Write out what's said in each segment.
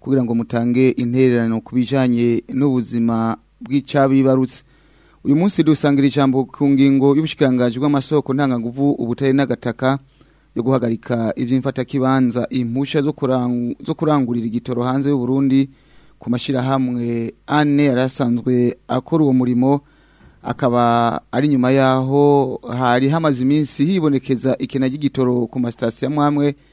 kugira ngo mutange intererano ku kubijanye n'ubuzima bw'icabibarutse uyu munsi dusangira ijambo ku ngingo y'ubushikiranganje bw'amasoko ntanganguvu ubutare n'agataka yo guhagarika ivy'imfatakibanza impusha zo kurangurira igitoro hanze y'u Burundi ku mashirahamwe ane yarasanzwe akora uwo murimo akaba ari nyuma yaho hari hamaze iminsi hibonekeza ikena ry'igitoro ku masitasiyo amwe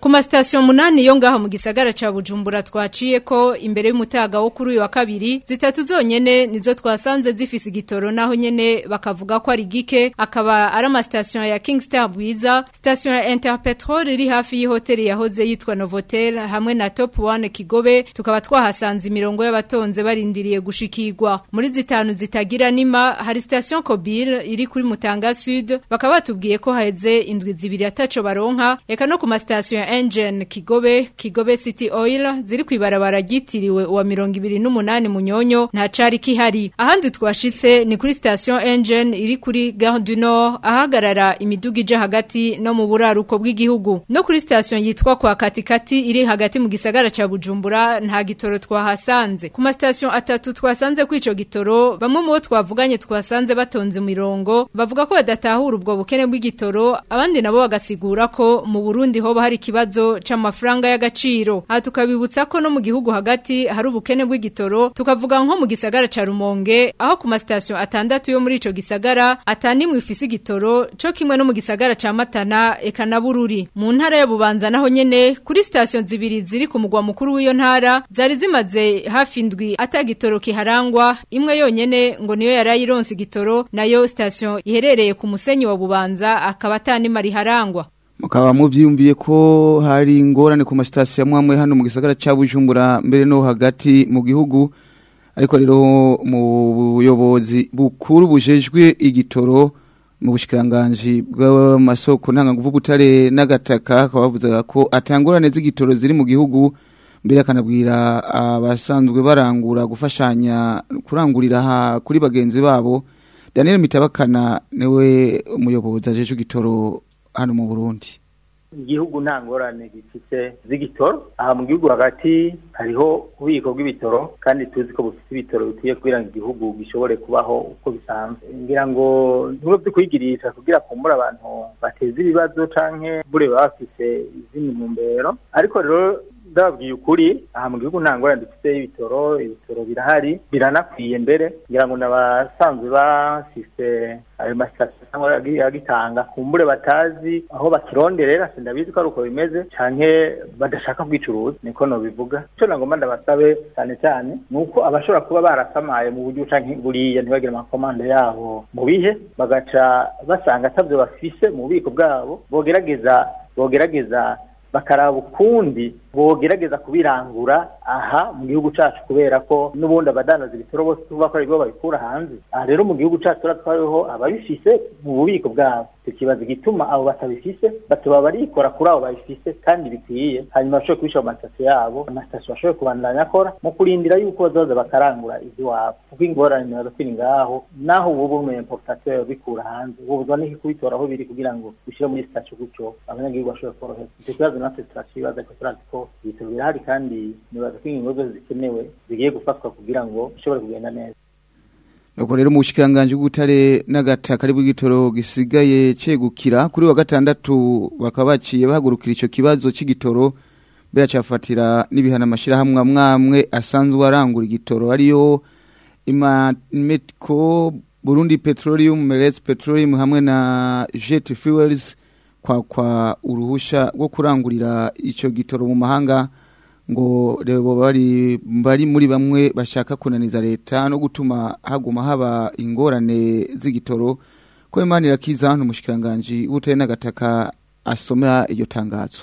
Ku munani yo ngaha mu gisagara cya Bujumbura twaciye ko imbere y'umutaga wo kuri uyu wa kabiri zitatu zonyene nizo twasanze zifise igitoro naho nyene bakavuga ko ari gike akaba ari amasitasiyo ya King Star Bwiza ya Interpetrol iri hafi y'ihoteli yahoze yitwa Novotel hamwe na Top One Kigobe tukaba twahasanze imirongo y'abatonze barindiriye gushikirwa muri zitanu zitagira nima hari sitasiyo Kobil iri kuri Mutanga Sud bakaba batubwiye ko haheze indwi zibiri ataco baronka eka no ku masitasiyo engine kigobe kigobe city oil ziri ku ibarabara wa mirongo ibiri n'umunani munyonyo nta cari kihari ahandi twashitse ni kuri station engine iri kuri gare du nord ahagarara imiduga ije hagati no mu buraruko bw'igihugu no kuri station yitwa kwa katikati iri hagati mu gisagara cya bujumbura nta gitoro twahasanze ku ma station atatu twasanze kw'ico gitoro bamwe mu bo twavuganye twasanze batonze mirongo bavuga ko badatahura ubwo bukene bw'igitoro abandi nabo bagasigura ko mu Burundi hoba hari kiba ikibazo c'amafaranga y'agaciro aha tukabibutsa ko no mu gihugu hagati hari ubukene bw'igitoro tukavuga nko mu gisagara ca Rumonge aho ku masitasiyo atandatu yo muri ico gisagara atanimwe ifise igitoro co kimwe no mu gisagara ca Matana ekanabururi na mu ntara ya Bubanza naho nyene kuri sitasiyo zibiri ziri ku mugwa mukuru w'iyo ntara zari zimaze hafi ndwi atagitoro kiharangwa imwe yonyene ngo niyo yarayironse igitoro nayo sitasiyo iherereye ku musenyi wa Bubanza akaba atanimari harangwa mukaba mubyiyumviye ko hari ingorane ku masitasiyo amwe amwe hano mu gisagara cya bujumbura mbere no hagati mu gihugu ariko rero mu buyobozi bukuru bujejwe igitoro mu bushikiranganje bw'amasoko ntanganguvu butare n'agataka akaba bavuga ko atangorane z'igitoro ziri mu gihugu mbere akanabwira abasanzwe barangura gufashanya kurangurira kuri bagenzi babo daniel mitabakana niwe umuyobozi ajejwe igitoro hano mu burundi igihugu nta ngorane gifite z'igitoro aha mu gihugu hagati hariho ububiko bw'ibitoro kandi tuzi ko bufite ibitoro bikwiye kugira ngo igihugu gishobore kubaho uko bisanzwe ngira ngo nubwo byo kuyigirisha kugira kumbura abantu bateza ibibazo canke bure baba bafise izindi mu mbero ariko rero ndababwiye ukuri aha mu gihugu nta ngorane dufite y'ibitoro ibitoro birahari biranakwiye mbere kugira ngo n'abasanzwe basise ayo masitasiyo agitanga kumbure batazi aho bakironderera sindabizi ko ari uko bimeze canke badashaka kwicuruza niko nobivuga ico nagomba ndabasabe cyane cyane ni uko abashobora kuba barasamaye mu buryo canke buriya ntibagire amakomande yabo mu bihe bagaca basanga atabyo bafise mu bubiko bwabo bogerageza bogerageza bakaraba ukundi bogerageza kubirangura aha mu gihugu cyacu kubera ko n'ubundi abadandaza ibitoro bose tuvuga ko ari bo babikura hanze aha rero mu gihugu cyacu tuba twariho ababifise mu bubiko bwabo kibazo gituma abo batabifise batuba barikora kuri abo babifise kandi bikwiye hanyuma bashobore kubishyira mu matasiyo yabo amatasiyo bashobore kubandanya akora mu kurindira yuko bazaza bakarangura iby'iwabo kuko ingorane bagakira ngaho naho ubu buba umenye porotasiyo babikura hanze ubu buzwa n'iki kubitora aho biri kugira ngo bishyire muri sitasiyo gutyo abanyagihugu bashobore koroherwa icyo kibazo natwe turashibaza ko turazi ko ibitaro kandi nibaza ko ingingo zikenewe zigiye gufatwa kugira ngo ishobore kugenda neza nuko rero mu bushikiranganji bw'ubutare n'agataka aribwo igitoro gisigaye cyegukira kuri wa gatandatu bakaba baciye bahagurukira icyo kibazo cy'igitoro biracyafatira n'ibihano amashyirahamwe amwe amwe asanzwe arangura igitoro ariyo imametiko burundi petroleum meretse petroleum hamwe na jet fuels kwa uruhusha rwo kurangurira icyo gitoro mu mahanga ngo rebo bari bari muri bamwe bashaka kunaniza leta no gutuma haguma haba ingorane z'igitoro ko imana irakiza hano umushyikirangajwi w'utari n'agataka asoma iryo tangazo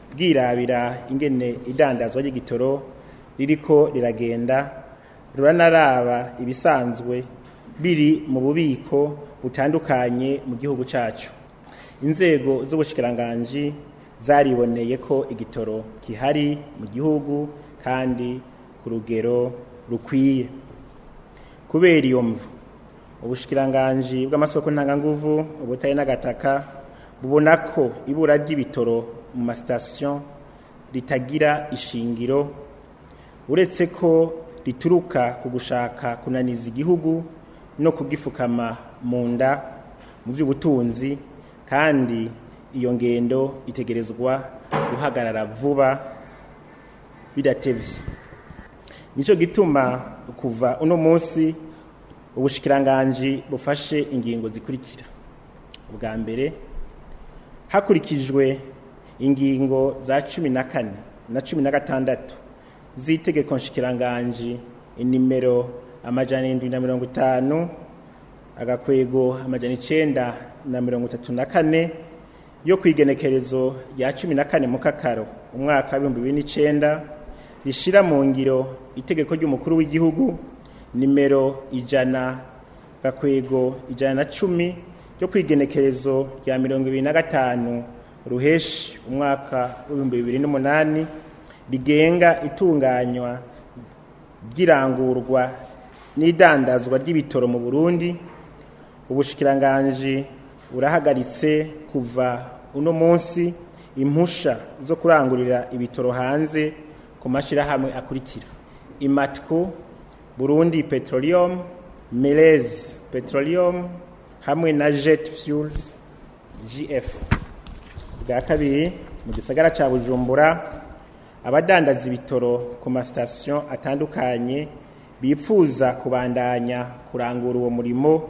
bwirabira ingene idandazwa ry'igitoro ririko riragenda ruranaraba ibisanzwe biri mu bubiko butandukanye mu gihugu cyacu inzego z'ubushikiranganji zariboneye ko igitoro kihari mu gihugu kandi ku rugero rukwiye kubera iyo mvu ubushikiranganji bw'amasoko ntanganguvu ubutare n'agataka bubona ko ibura ry'ibitoro mu masitasiyo ritagira ishingiro uretse ko rituruka ku gushaka kunaniza igihugu no kugifukama mu nda mu by'ubutunzi kandi iyo ngendo itegerezwa guhagarara vuba bidatebye nicyo gituma kuva uno munsi ubushikiranganji bufashe ingingo zikurikira ubwa mbere hakurikijwe ingingo za cumi na kane na cumi na gatandatu z'itegeko nshikiranganji inimero amajana irindwi na mirongo itanu agakwego amajana icyenda na mirongo itatu na kane yo ku igenekerezo rya cumi na kane mukakaro umwaka w'ibihumbi bibiri n'icyenda rishyira mu ngiro itegeko ry'umukuru w'igihugu nimero ijana gakwego ijana na cumi ryo kwigenekerezo rya mirongo ibiri na gatanu ruheshi umwaka w'ibihumbi bibiri n'umunani rigenga itunganywa ry'irangurwa n'idandazwa ry'ibitoro mu burundi ubushikiranganji urahagaritse kuva uno munsi impusha zo kurangurira ibitoro hanze ku mashyirahamwe akurikira imatiko burundi petroleum merez petroleum hamwe na jet fuels gf bwa kabiri mu gisagara cya bujumbura abadandaza ibitoro ku masitasiyo atandukanye bifuza kubandanya kurangura uwo murimo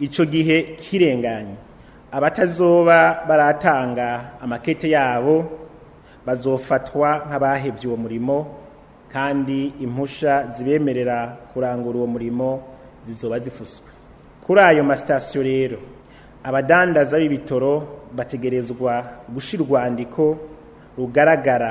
icyo gihe kirenganye abatazoba baratanga amakete yabo bazofatwa nk'abahebye uwo murimo kandi impusha zibemerera kurangura uwo murimo zizoba zifuswe kuri ayo masitasiyo rero abadandaza b'ibitoro bategerezwa gushyira urwandiko rugaragara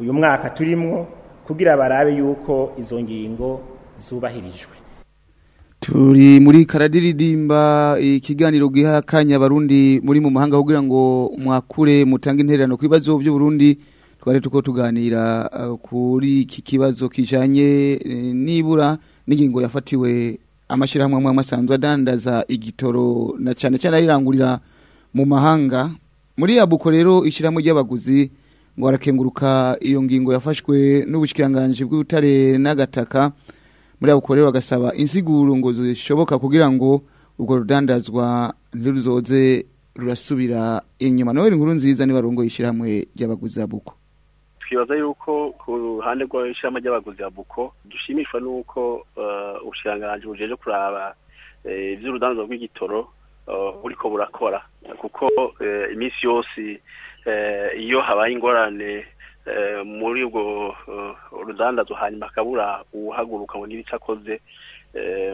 uyu mwaka turimo kugira barabe yuko izo ngingo zubahirijwe turi muri karadiridimba ikiganiro giha akanya abarundi muri mu mahanga kugira ngo mwakure mutange intererano ku bibazo by'uburundi twari tuko tuganira eh, kuri iki kibazo kijanye eh, nibura n'ingingo yafatiwe amashyirahamwe amwe asanzwe adandaza igitoro na cyane cyane arirangurira mu mahanga muri yabuko rero ishyirahamwe ry'abaguzi ngo arakenguruka iyo ngingo yafashwe n’ubushikiranganji bw'ubutare n'agataka muri yabuko rero bagasaba insiguro ngo zishoboka kugira ngo urwo rudandazwa ntiruzoze rurasubira inyuma nawe inkuru nziza niba rungo ishyirahamwe ry'abaguzi yabuko twibaza yuko ku ruhande rw'ishyirahamwe ry'abaguzi ya buko dushimishwa n'uko uh, ubushiranganji bujeje kuraba uh, iby'urudanza rw'igitoro uh, buriko burakora kuko iminsi yose iyo habaye ingorane muri ubwo rudandazo hanyuma akabura uwuhaguruka ngo niba akoze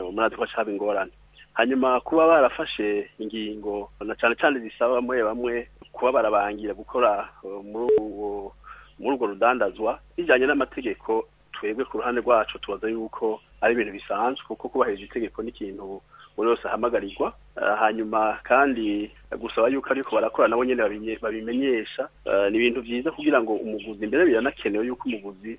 umwana ko acaba ingorane hanyuma kuba barafashe ingingo na cyane cyane zisaba bamwe bamwe kuba barabangira gukora muri uwo muri urwo rudandazwa bijyanye n'amategeko twebwe ku ruhande rwacu tubaza yuko ari ibintu bisanzwe kuko kubahiriza itegeko n'ikintu buri wese ahamagarirwa eh, hanyuma kandi gusaba yuko ariko barakora nabo nyine babimenyesha eh, ni ibintu byiza kugira ngo umuguzi mbere biranakenewe yuko umuguzi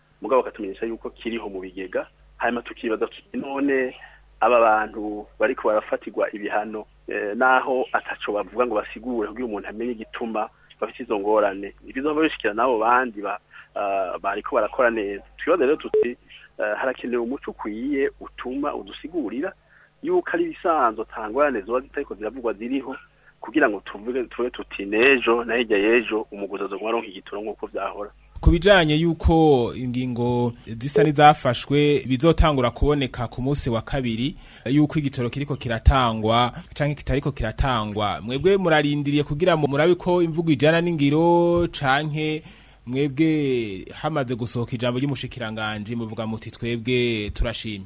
mugabo bakatumenyesha yuko kiriho mu bigega hanyuma tukibaza tuti none aba bantu bari barafatirwa ibihano eh, naho ataco bavuga ngo basigure kugira umuntu amenye igituma bafite izo ngorane ibizova bishikira n'abo bandi ah, bariko barakora neza twibaza rero tuti eh, harakenewe umuco ukwiye utuma udusigurira yuko ari ibisanzwe tangorane ziba zitariko ziravugwa ziriho kugira ngo tuvuge tube tuti n'ejo na hirya y'ejo umuguzi azoguha aronka igitoro nk'uko vyahora ku bijyanye yuko ingingo zisa n'izafashwe bizotangura kuboneka ku munsi wa kabiri yuko igitoro kiriko kiratangwa canke kitariko kiratangwa mwebwe murarindiriye kugira ngo murabe ko imvugo ijana n'ingiro canke mwebwe hamaze gusohoka ijambo ry'umushikiranganje muvuga muti twebwe turashimye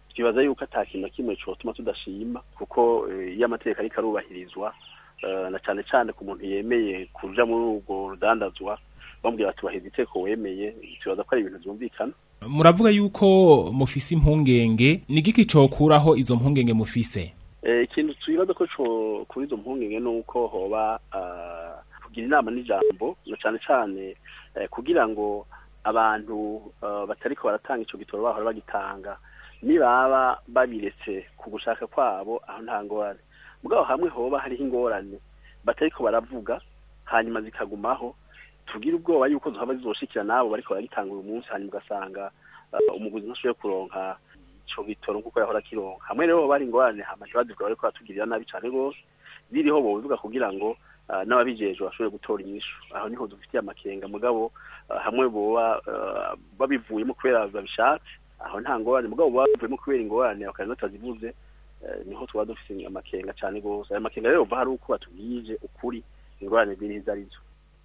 twibaza yuko atakintu na kimwe cyotuma tudashima kuko iyo amategeko ariko arubahirizwa Eh, na cyane cyane ku muntu yemeye kuja muri urwo rudandazwa bambwira bati waheze iteko wemeye tubaza ko ari ibintu byumvikana muravuga yuko mufise impungenge ni igiki cokuraho izo mpungenge mufise eh, ikintu twibaza ko kuri izo mpungenge ni uko hoba eh, kugira inama n'ijambo na cyane cyane kugira ngo abantu batariko baratanga icyo gitoro bahora bagitanga nibaba babiretse ku gushaka kwabo aho nta ngorane mugabo hamwe hoba hariho ingorane batariko baravuga hanyuma zikagumaho tugira ubwoba yuko zuhaba zizoshikira nabo bariko baragitanga uyu munsi hanyuma ugasanga uh, umuguzi ntashoboye kuronka ico bitoro nk'uko yahora akironka hamwe rero hoba hari ingorane hama ntibazivuga bariko batugirira nabi cane rwose biriho bobivuga kugira ngo uh, nababijeje bashobore gutora inyishu aho niho dufitiye amakenga mugabo uh, hamwe boba babivuyemo kubera babishatse aho nta ngorane mugabo baba bavuyemo kubera ingorane bakaba batazivuze Eh, niho tuba dufite amakenga cyane rwose aya makenga rero uva hari uko batubwije ukuri ingorane ziri ari zo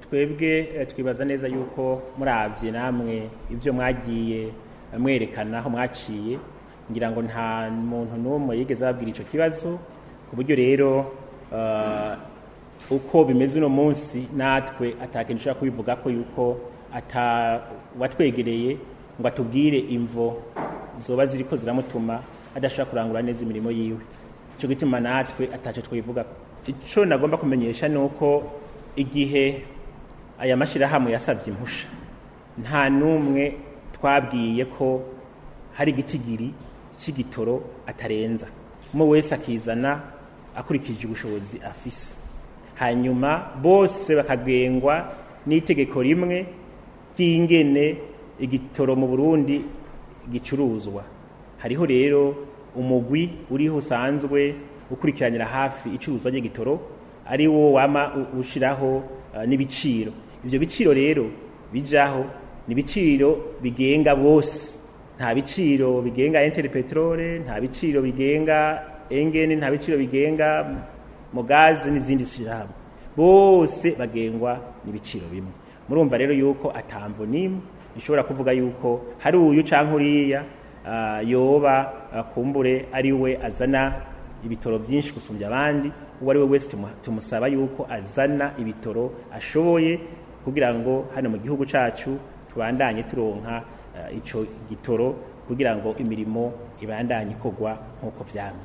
twebwe eh, twibaza neza yuko murabye namwe ibyo mwagiye eh, mwerekana aho mwaciye ngira ngo nta muntu n'umwe yigeze ababwira icyo kibazo ku buryo rero eh, uko bimeze uno munsi natwe atakenshi ushobora kubivuga ko yuko watwegereye ngo atubwire imvo zoba ziri ko ziramutuma adashobora kurangura neza imirimo yiwe icyo gituma natwe atacyo twivuga icyo nagomba kumenyesha ni uko igihe aya mashyirahamwe yasabye impusha nta n'umwe twabwiye ko hari igitigiri cy'igitoro atarenza umwe wese akizana akurikije ubushobozi afise hanyuma bose bakagengwa n'itegeko rimwe ry'ingene igitoro mu burundi gicuruzwa hariho rero umugwi uriho usanzwe ukurikiranira hafi icuruzwa ry'igitoro ari wo wama ushyiraho Eh, n'ibiciro ibyo biciro rero bijaho ni ibiciro bigenga bose nta biciro bigenga enteri nta biciro bigenga engeni nta biciro bigenga mugazi n'izindi shyirahamwe bose bagengwa n'ibiciro bimwe murumva rero yuko atambo nimwe ishobora kuvuga yuko hari uyu cyangwa uriya eh, yoba eh, kumbure ari we azana ibitoro byinshi gusumbya abandi uwo ari we wese tumusaba yuko azana ibitoro ashoboye kugira ngo hano mu gihugu cyacu tubandanye turonka eh, icyo gitoro kugira ngo imirimo ibandanye ikorwa nk'uko byamye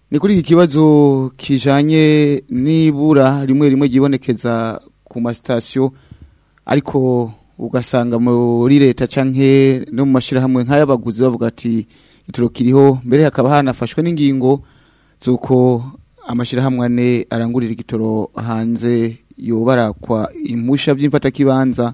ni kuri iki kibazo kijanye n'ibura rimwe rimwe ryibonekeza ku masitasiyo ariko ugasanga muri leta canke no mu mashirahamwe nk'ay'abaguzi bavuga ati ituro kiriho mbere hakaba hanafashwe n'ingingo z'uko amashirahamwe ane arangurira igitoro hanze imusha impusha kibanza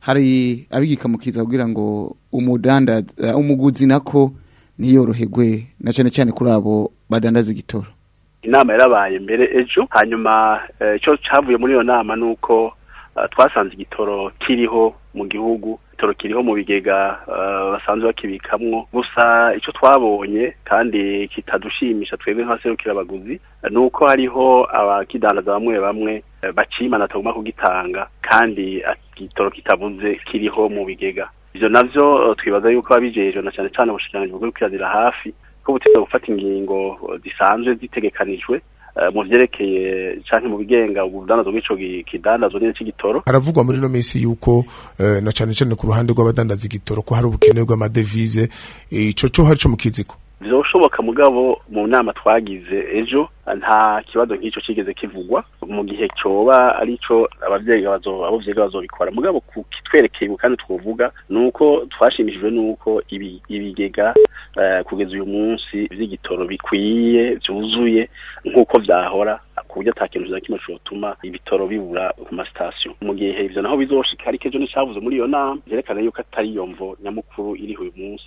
hari abigikamukiza kugira ngo umudanda eh, umuguzi nako ntiyoroherwe na cyane cyane kuri abo badandaza igitoro inama yarabaye mbere ejo hanyuma icyo cyavuye muri iyo nama ni uko twasanze igitoro kiriho mu gihugu igitoro kiriho mu bigega uh, basanzwe bakibikamwo gusa icyo twabonye kandi kitadushimisha twebwe nk'abaserukira abaguzi ni uko hariho abakidandaza bamwe bamwe uh, bakimana atagomba kugitanga kandi igitoro kitabuze kiriho mu bigega ibyo nabyo uh, twibaza yuko ababijejwe na cyane cyane ubushikiranganji bwo gukurikirana hafi ko butegereza gufata ingingo zisanzwe zitegekanijwe Eh, mu byerekeye cyangwa mu bigenga ubudandazo bw'icyo kidandazwa n'iki gitoro haravugwa muri ino minsi yuko eh, na cyane cyane ku ruhande rw'abadandaza igitoro ko hari ubukene bw'amadevize icyo cyo hari cyo mu kiziko bizoshoboka mugabo mu nama twagize ejo nta kibazo nk'icyo kigeze kivugwa mu gihe cyoba ari cyo ababyeyi ababyeyi bazobikora mugabo kitwerekeye kandi twovuga ni uko twashimishijwe n'uko ibigega eh, kugeza uyu munsi by'igitoro bikwiye byuzuye nk'uko byahora ku buryo nta kintu kimwe cyotuma ibitoro bibura ku masitasiyo mu gihe ibyo naho bizoshika ariko ejo nicyavuze muri iyo nama byerekana yuko atari iyo mvo nyamukuru iriho uyu munsi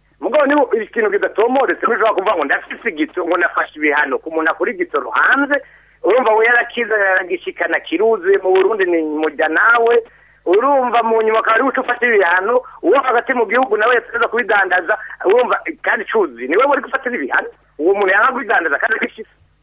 mugabo niba ikintu kidatomoretse ushobora kuvuga ngo ndafite igito ngo nafashe ibihano ku muntu akora igitoro hanze urumva we yarakiza yaragishikana kiruzuye mu burundi ni mujya nawe urumva mu nyuma akaba ari ufata ibihano uwo hagati mu gihugu nawe yakomeza kubidandaza urumva kandi cyuzuye niwe wari gufata ibihano uwo muntu yanga kubidandaza kandi akishyura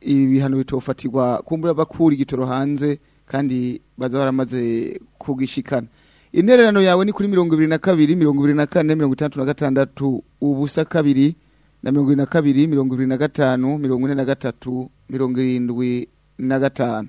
ibihano bitofatirwa kumbura bakura igitoro hanze kandi baza baramaze kugishikana intererano yawe ni kuri mirongo ibiri na kabiri mirongo ibiri na kane mirongo itandatu na gatandatu ubusa kabiri na mirongo ibiri na kabiri mirongo ibiri na gatanu mirongo ine na gatatu mirongo irindwi na gatanu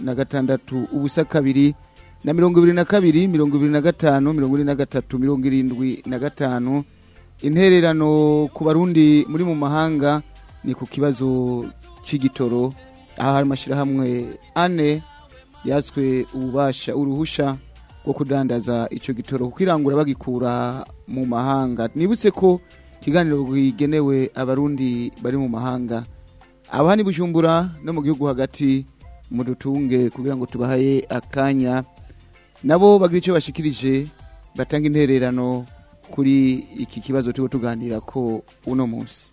na gatandatu ubusa kabiri na mirongo mirongo ibiri ibiri na na na kabiri gatanu gatatu mirongo irindwi na gatanu intererano ku barundi muri mu mahanga ni ku kibazo cy'igitoro aha hari amashyirahamwe ane yaswe ububasha uruhusha bwo kudandaza icyo gitoro kuko irangura bagikura mu mahanga nibutse ko ikiganiro kigenewe abarundi bari mu mahanga abahani bujumbura no mu gihugu hagati mu dutunge kugira ngo tubahaye akanya nabo bagira icyo bashikirije batanga intererano kuri iki kibazo tuba tuganira ko uno munsi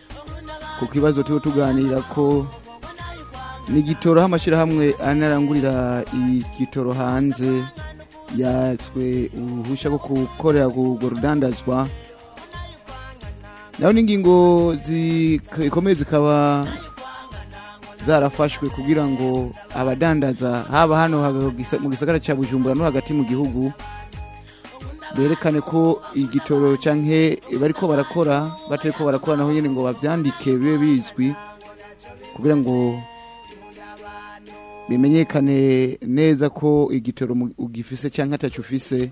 ku kibazo turiho tuganira ko n'igitoro aho amashyirahamwe anarangurira igitoro hanze yatswe uruhushya rwo gukorera urwo rudandazwa naho n'ingingo zikomeye zikaba zarafashwe kugira ngo abadandaza haba hano mu gisagara cya bujumbura no hagati mu gihugu berekane ko igitoro cyangwa bari ko barakora batari ko barakora naho nyine ngo babyandike bibe bizwi kugira ngo bimenyekane neza ko igitoro ugifise cyangwa atacyo ufise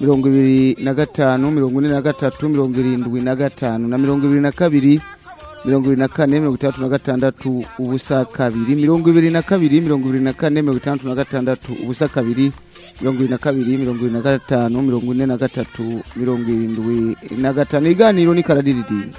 mirongo ibiri na gatanu mirongo ine na gatatu mirongo irindwi na gatanu na mirongo ibiri na kabiri mirongo ibiri na kane mirongo itandatu na gatandatu ubusa kabiri mirongo ibiri na kabiri mirongo ibiri na kane mirongo itandatu na gatandatu ubusa kabiri mirongo ibiri na kabiri mirongo ibiri na gatanu mirongo ine na gatatu mirongo irindwi na gatanu iganiro ni karadiridimba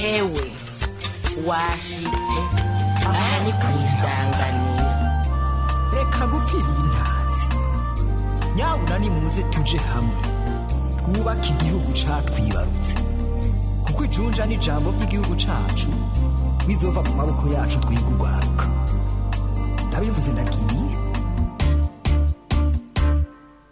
wewe washitse ahari ku isanganiro reka gupfa ibintazi nyabuna nimuze tuje hamwe twubake igihugu catwibarutse kuko ijunja n'ijambo ry'igihugu cacu bizova mu maboko yacu twigurwaruka ndabivuze ndagiye